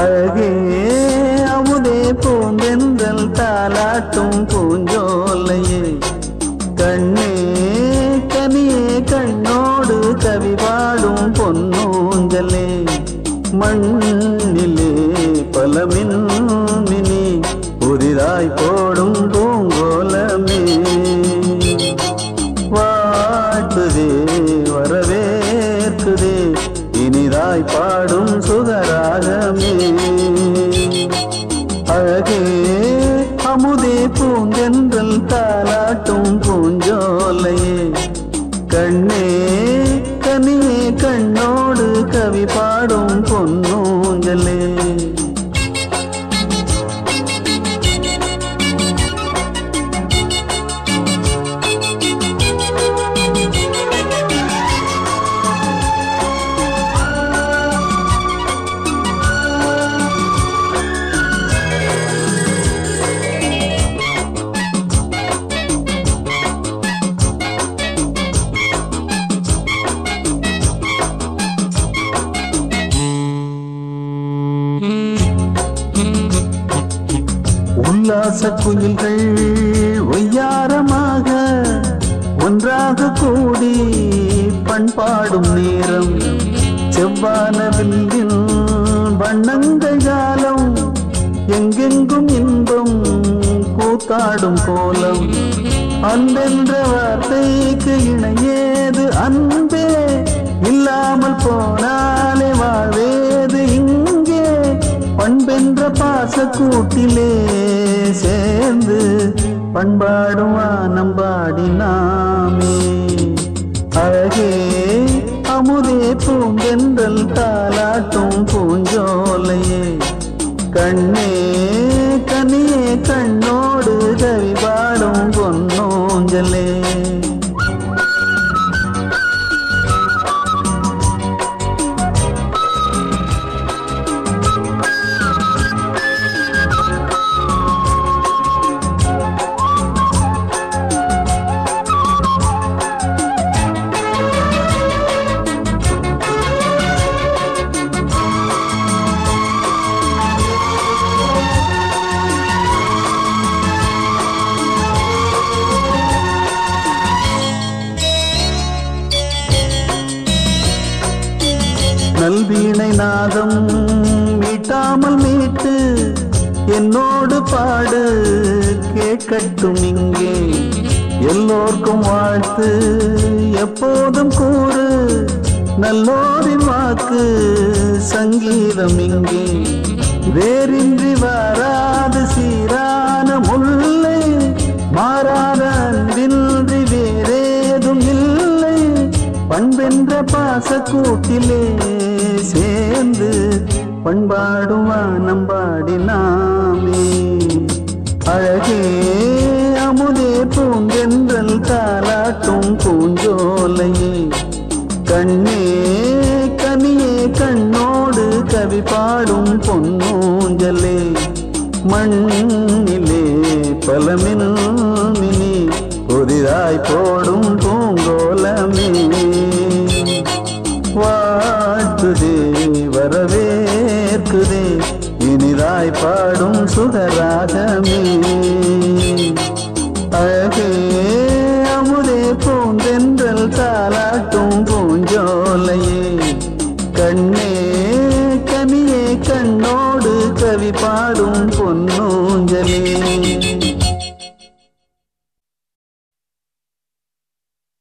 அழகே அமுதே பூந்தெந்தல் தாலாட்டும் பூஞ்சோலையே. கண்ணே கனியே கண்ணோடு கவி வாழும் பொன்னூஞ்சலே. மண்ணிலே பலமின்மினி புதிதாய் போடும் பூங்கோலமே. வாட்டுதே வரவேற்குதே இனிதாய் பாடும் சுகர். அமுதே பூங்கென்றல் தாலாட்டும் பூஞ்சோலையே. கண்ணே கனியே கண்ணோடு கவி பாடும் உல்லாச குயில்கள் ஒய்யாரமாக ஒன்றாக கூடி பண்பாடும் நேரம் செவ்வான வில்லின் வண்ணங்கள் ஜாலம் எங்கெங்கும் இன்பம் கூத்தாடும் கோலம். அன்பென்ற வார்த்தைக்கு இணையேது அன்பே இல்லாமல் போனாலே வாழ்வேது இங்கே. பண்பென்ற பாச கூட்டிலே சேர்ந்து பண்பாடும் வானம் பாடினாமே அழகே அமுதே பூங்கென்றல் தாலாட்டும் பூஞ்சோலையே. கண்ணே நல்வீணை நாதம் மீட்டாமல் மீட்டு என்னோடு பாடு கேட்கட்டும் இங்கே. எல்லோர்க்கும் வாழ்த்து எப்போதும் கூறு நல்லோரின் வாக்கு சங்கீதம் இங்கே. வேறின்றி வராது சீரான முல்லை மாறாத அன்பின்றி வேறேதும் இல்லை. பண்பென்ற பாச கூட்டிலே சேர்ந்து பண்பாடுவா நம்பாடினாமே. அழகே அமுதே பூங்கென்றல் தாலாட்டும் பூஞ்சோலையே. கண்ணே கனியே கண்ணோடு கவி பாடும் பொன்னூஞ்சலே. மண்ணிலே பலமினி புதிதாய் போடும் இனிதாய் பாடும் சுகராகமே அழகே அமுதே பூந்தென்றல் தாளாட்டும் பூஞ்சோலையே. கண்ணே கனியே கண்ணோடு கவி பாடும் பொன்